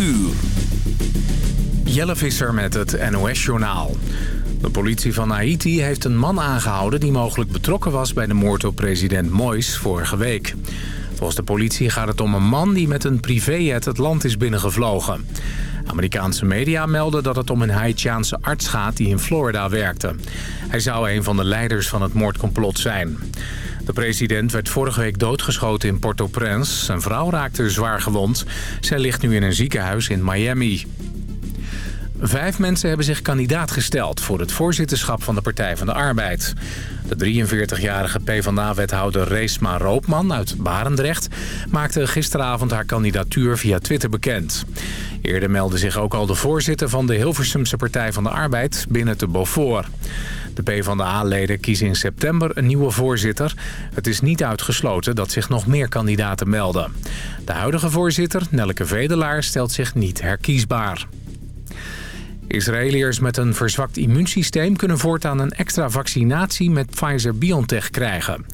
uur. Jelle Visser met het NOS-journaal. De politie van Haiti heeft een man aangehouden... die mogelijk betrokken was bij de moord op president Moïse vorige week. Volgens de politie gaat het om een man die met een privéjet het land is binnengevlogen. Amerikaanse media melden dat het om een Haitiaanse arts gaat die in Florida werkte. Hij zou een van de leiders van het moordcomplot zijn. De president werd vorige week doodgeschoten in Port-au-Prince. Zijn vrouw raakte zwaar gewond. Zij ligt nu in een ziekenhuis in Miami. Vijf mensen hebben zich kandidaat gesteld voor het voorzitterschap van de Partij van de Arbeid. De 43-jarige PvdA-wethouder Reesma Roopman uit Barendrecht... maakte gisteravond haar kandidatuur via Twitter bekend. Eerder meldde zich ook al de voorzitter van de Hilversumse Partij van de Arbeid binnen te Beaufort. De PvdA-leden kiezen in september een nieuwe voorzitter. Het is niet uitgesloten dat zich nog meer kandidaten melden. De huidige voorzitter, Nelke Vedelaar, stelt zich niet herkiesbaar. Israëliërs met een verzwakt immuunsysteem kunnen voortaan een extra vaccinatie met Pfizer-BioNTech krijgen.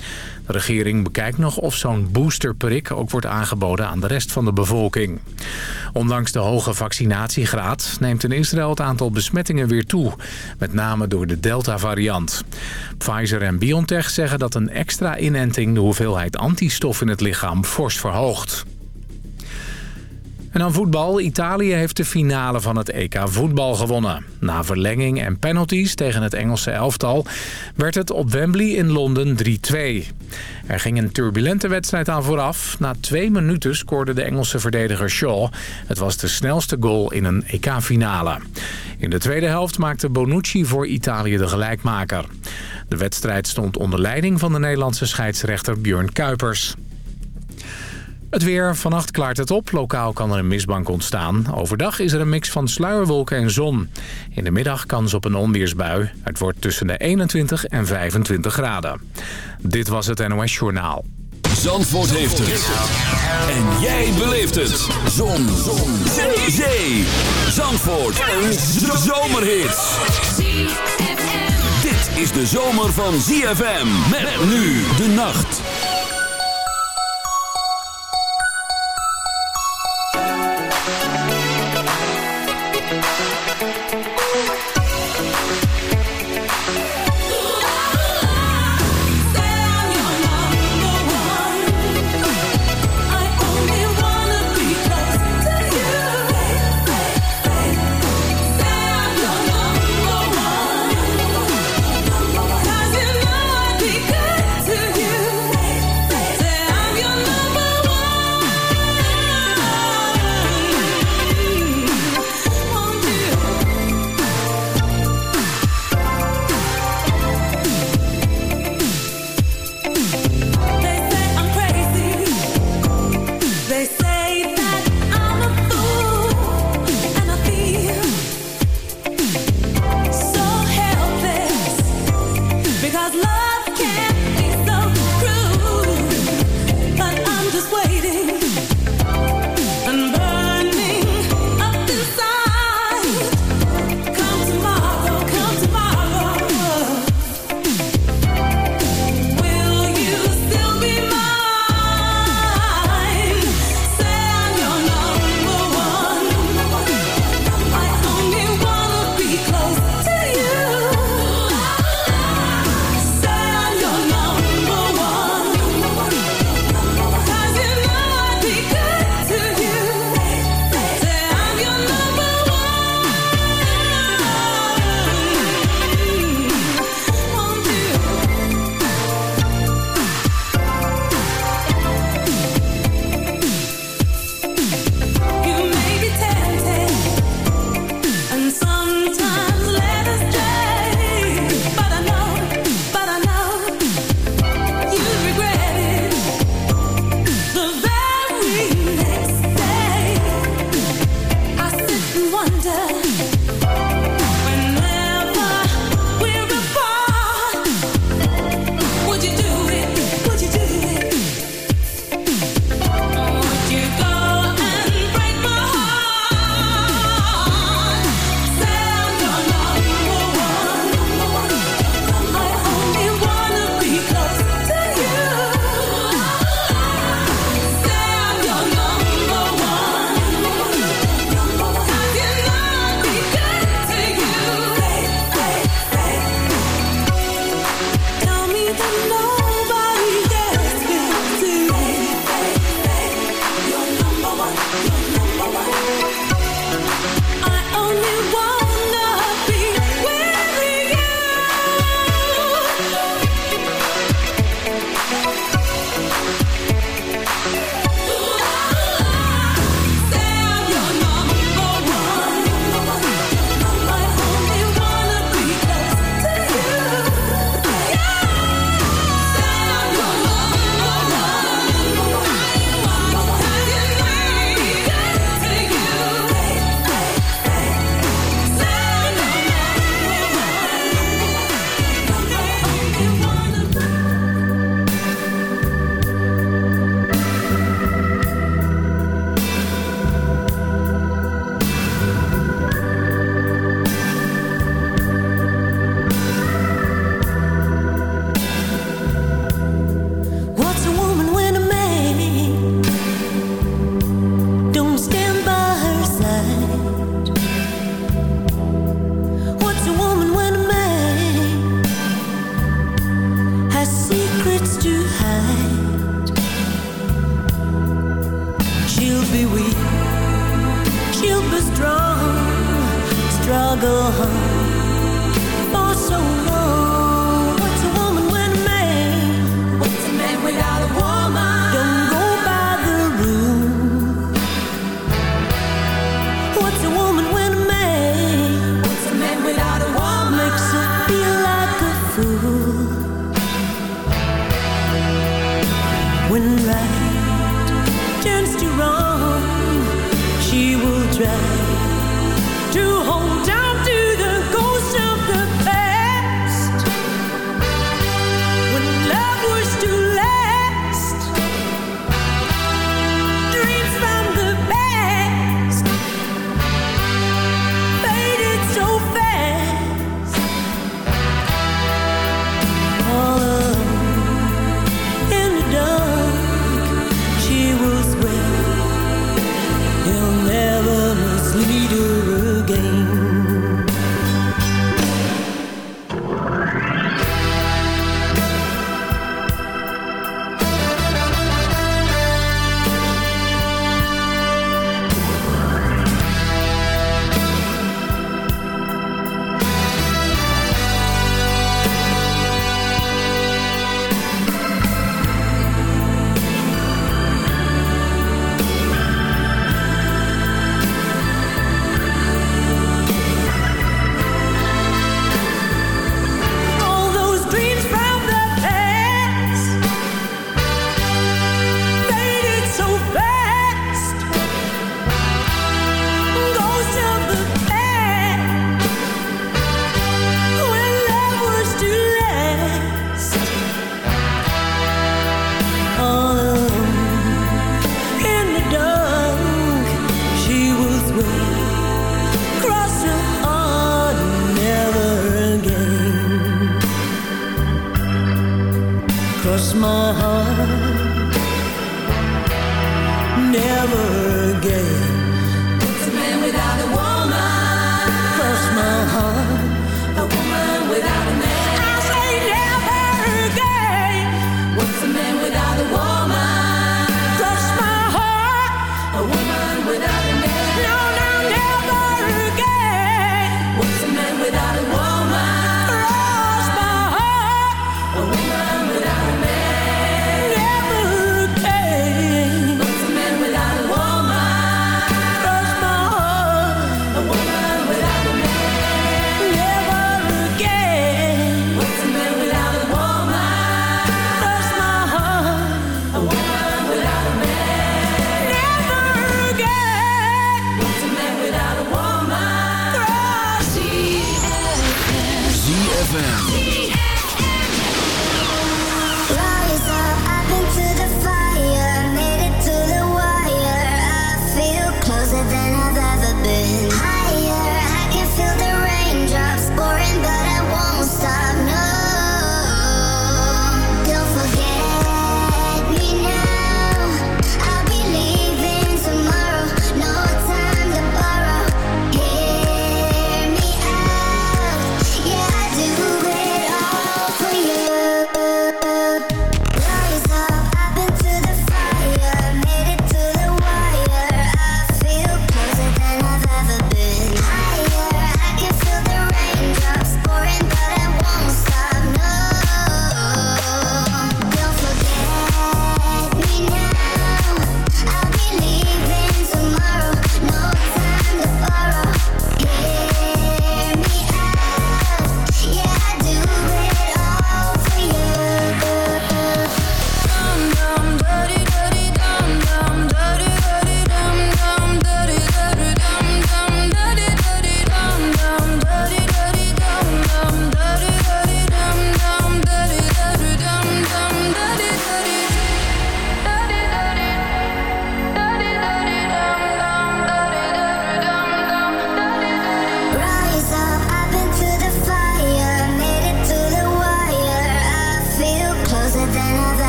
De regering bekijkt nog of zo'n boosterprik ook wordt aangeboden aan de rest van de bevolking. Ondanks de hoge vaccinatiegraad neemt in Israël het aantal besmettingen weer toe. Met name door de Delta-variant. Pfizer en BioNTech zeggen dat een extra inenting de hoeveelheid antistof in het lichaam fors verhoogt. En dan voetbal. Italië heeft de finale van het EK voetbal gewonnen. Na verlenging en penalties tegen het Engelse elftal... werd het op Wembley in Londen 3-2. Er ging een turbulente wedstrijd aan vooraf. Na twee minuten scoorde de Engelse verdediger Shaw. Het was de snelste goal in een EK-finale. In de tweede helft maakte Bonucci voor Italië de gelijkmaker. De wedstrijd stond onder leiding van de Nederlandse scheidsrechter Björn Kuipers. Het weer, vannacht klaart het op. Lokaal kan er een mistbank ontstaan. Overdag is er een mix van sluierwolken en zon. In de middag kans op een onweersbui. Het wordt tussen de 21 en 25 graden. Dit was het NOS Journaal. Zandvoort heeft het. En jij beleeft het. Zon. zon. Zee. Zee. Zandvoort. Een zomerhit. Dit is de zomer van ZFM. Met nu de nacht.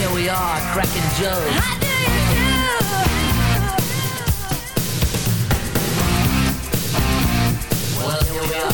here we are, cracking jokes. Well, here we are.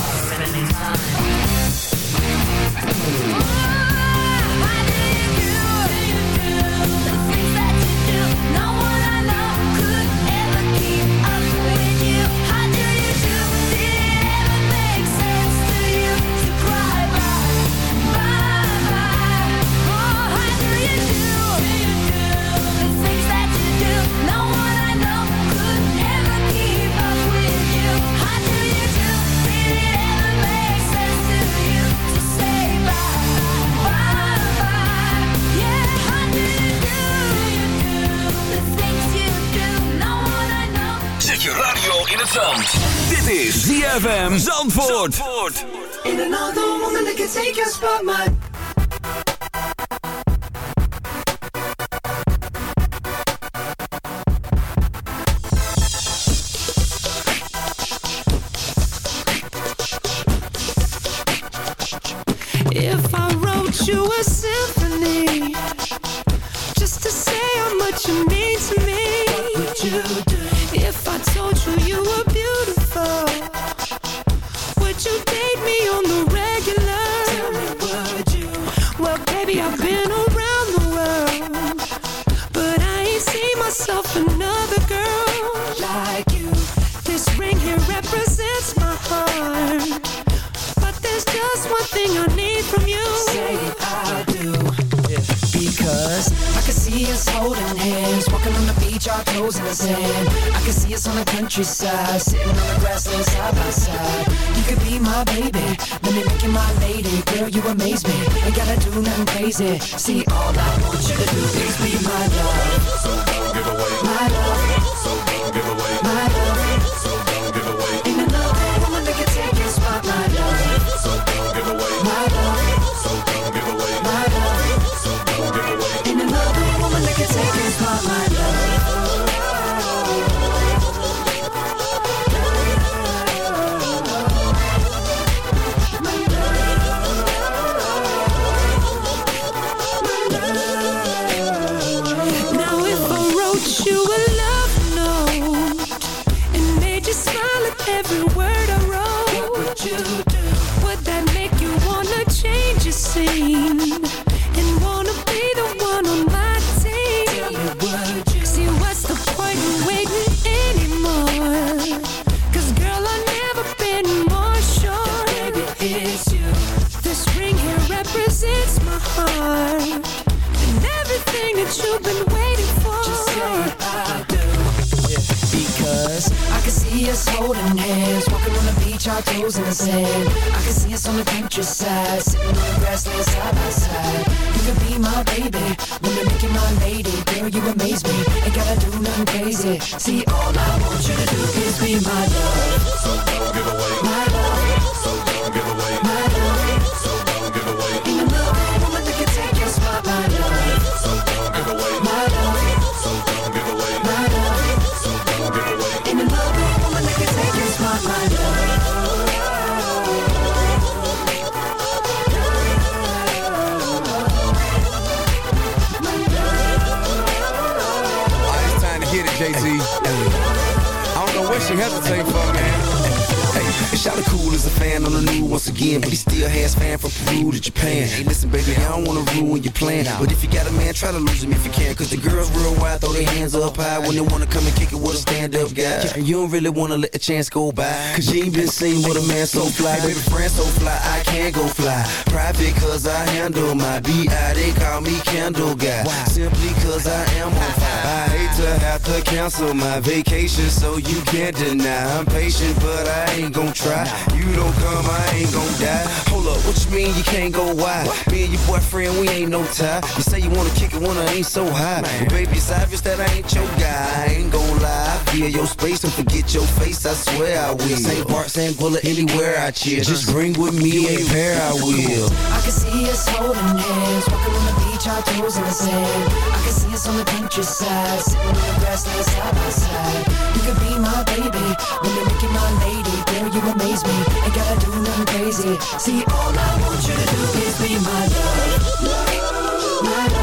Zandvoort. In another woman that can take your spot, my... listen, baby, I don't wanna ruin your plan. But if you got a man, try to lose him if you can. Cause the girls real wild, throw their hands up high when they wanna come and kick it with a stand up guy. And you don't really wanna let the chance go by. Cause you ain't been seen with a man so fly. Baby, friend so fly, I can't go fly. Private cause I handle my BI, they call me Candle Guy. Simply cause I am on fire. I hate to have to cancel my vacation, so you can't deny. I'm patient, but I ain't gon' try. You don't come, I ain't gon' die. Hold up, what you mean you can't go wide? Me and your boyfriend, we ain't no tie. You say you wanna kick it when I ain't so high. But baby, it's obvious that I ain't your guy. I ain't gon' lie. Feel your space and forget your face, I swear I will. St. Bart, St. Bullet, anywhere I cheer. Just bring with me a pair, I will. I can see us holding hands, walking on the beach, our toes in the sand. I can see us on the countryside, sitting on the grassland side by side. You could be my baby, when you make you my lady. Girl, you amaze me, ain't gotta do nothing crazy. See, all I want you to do is be my love, my love.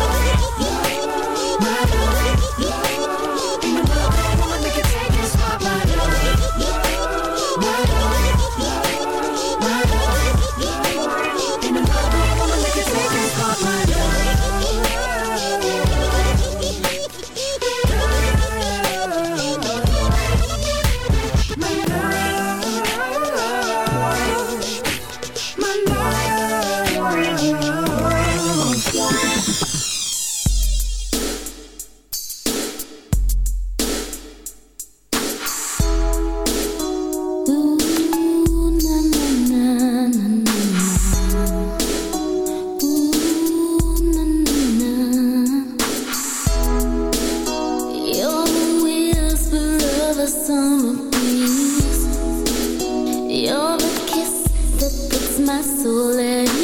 hustle and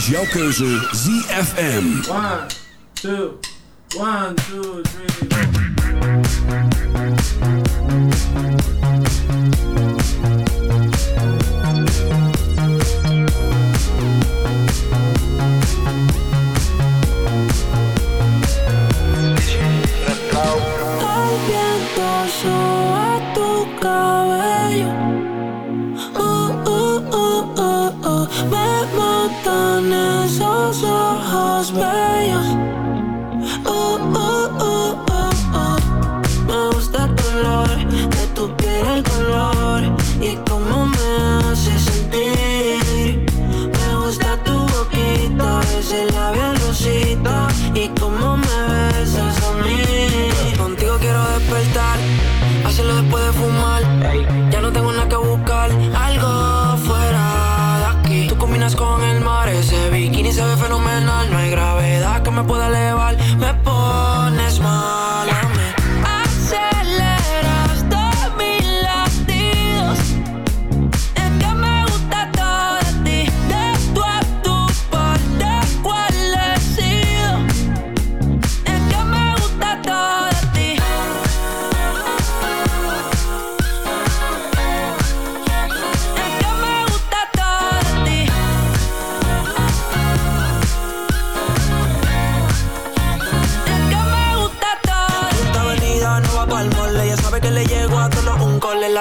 is jouw keuze ZFM. 1, 2, 1, 2, 3.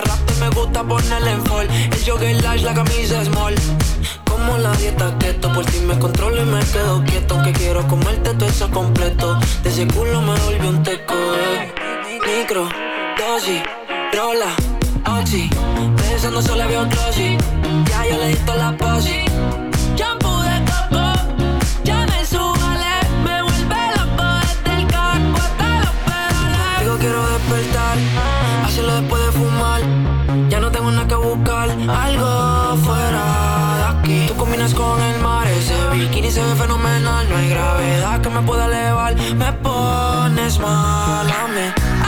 La me gusta ponerle en fall. El jogger large, la camisa small. Como la dieta keto, por si me controlo y me quedo quieto. Aunque quiero comerte todo eso completo. De ese culo me volvió un teco. Eh. Micro, dosis, rola, oxi. Pensando solo había otro sí. Ya yo le di la posi con el mar Ese bikini se ve fenomenal No hay gravedad que me pueda elevar. Me pones mal a mí.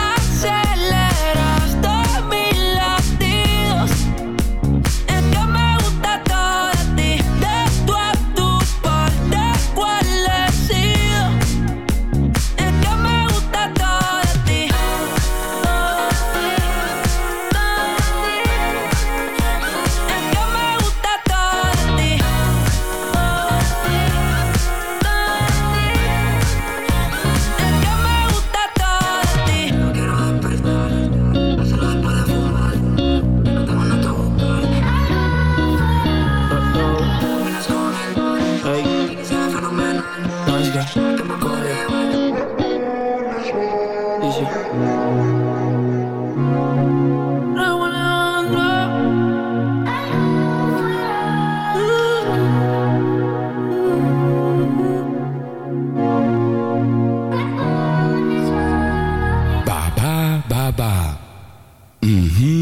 Mm-hmm.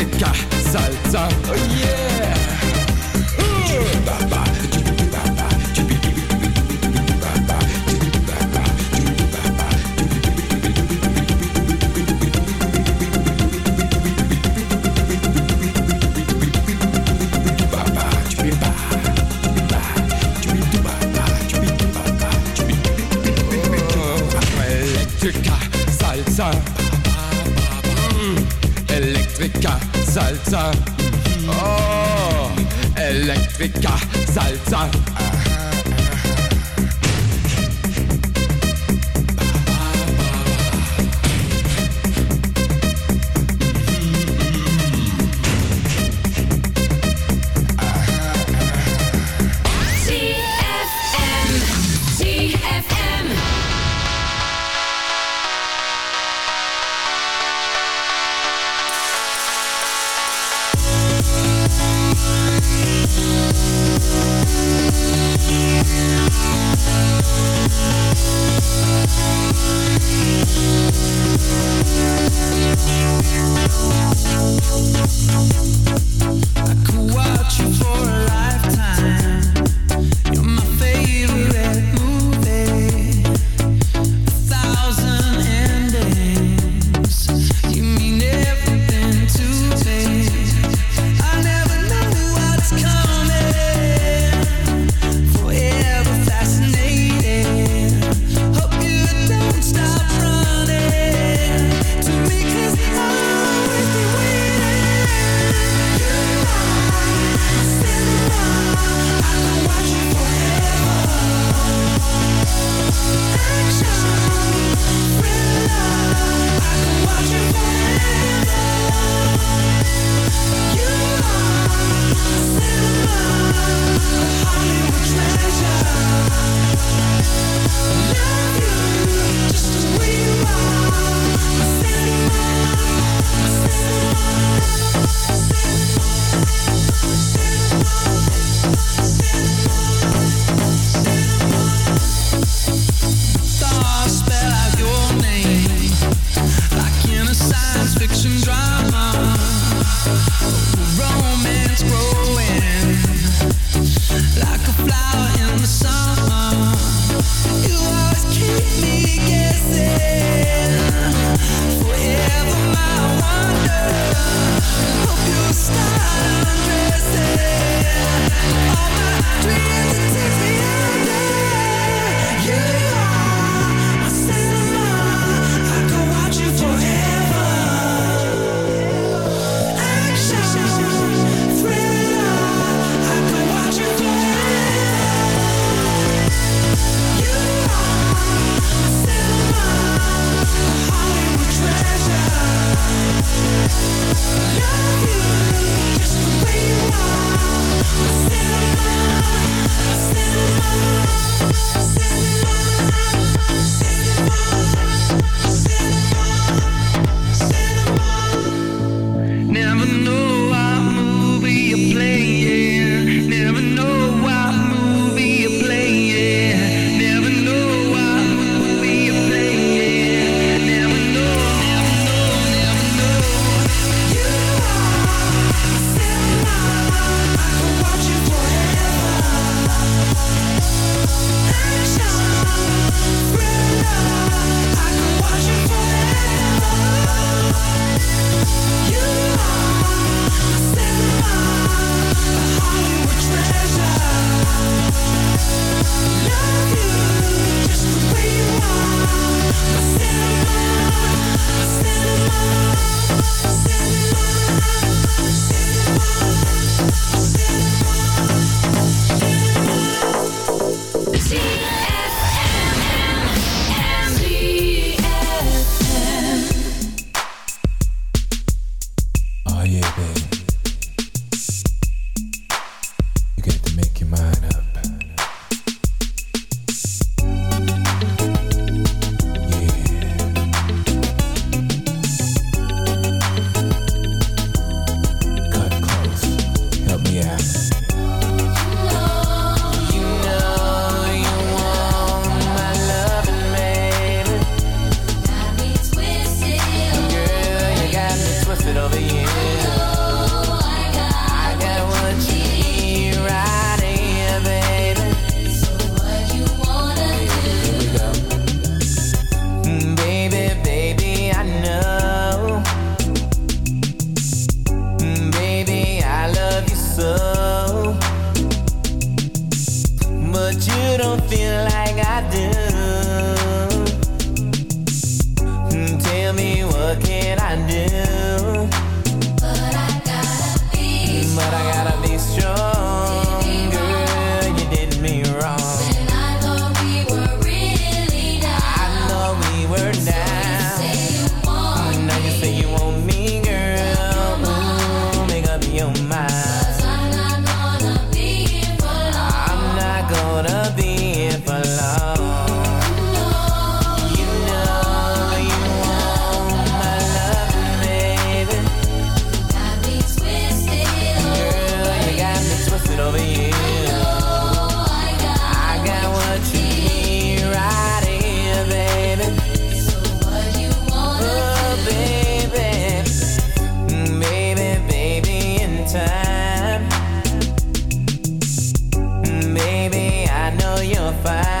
Electrica salsa. Oh yeah. Electrica fire.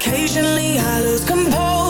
Occasionally I lose composure.